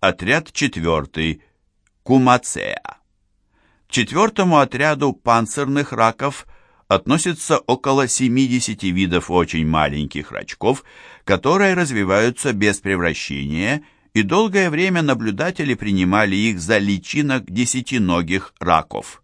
Отряд четвертый. Кумацеа. К четвертому отряду панцирных раков относится около 70 видов очень маленьких рачков, которые развиваются без превращения, и долгое время наблюдатели принимали их за личинок десятиногих раков.